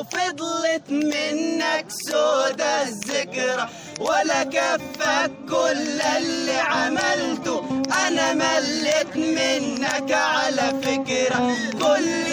وفضلت منك سودة الذكرى ولا كفك كل اللي عملته. أنا مليت منك على فكرة. كل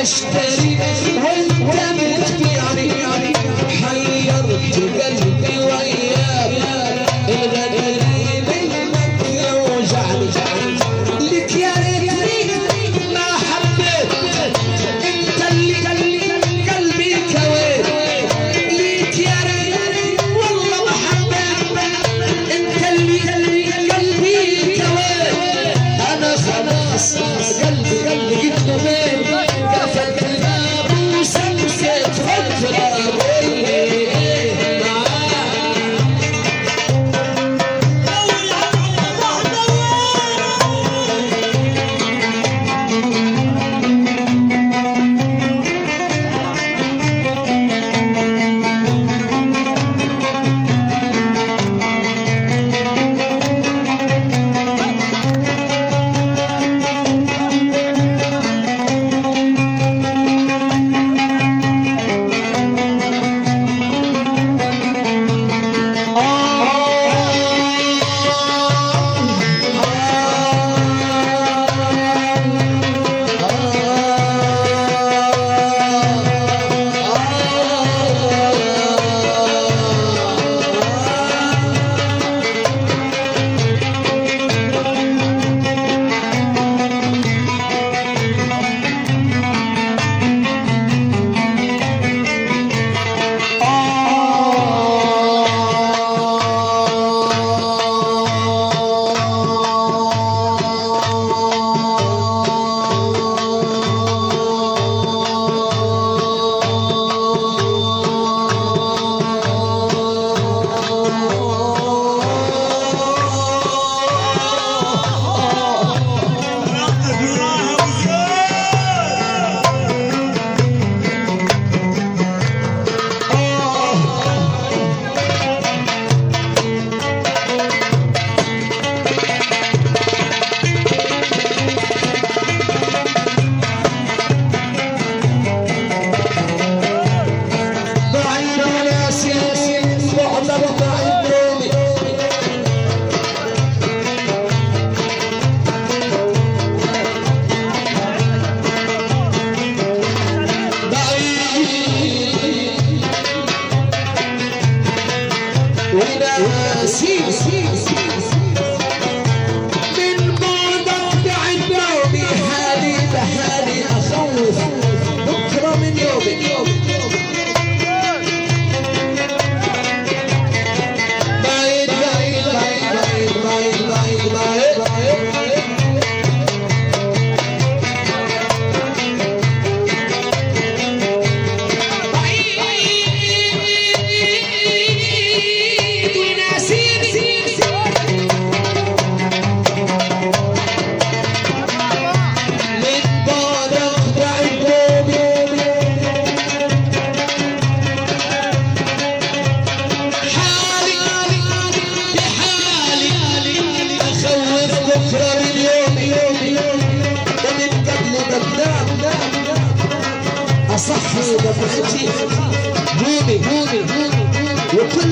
أشتري وانت بتبيعني حيرت قلبي وياك الغريب انك يوجعني لك يا ريتني ما حبيت انت اللي قلبي كويت ليك يا ريت. والله ما حبيت انت اللي قلبي كويت أنا خلاص.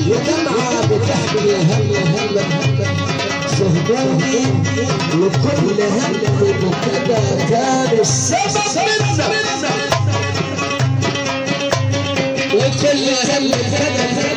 وكل دمعه بتحمل هم هم فهموني وكل هم مبتدا كان السبب منا وكل هم كان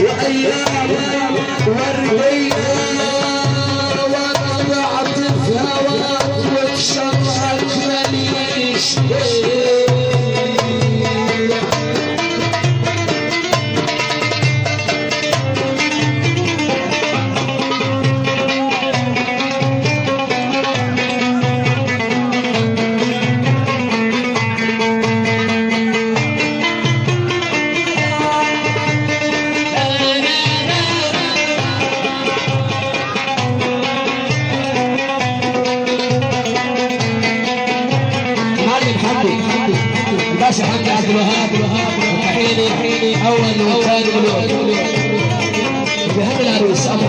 وأيام والربيع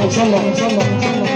ان شاء الله ان شاء الله ان شاء الله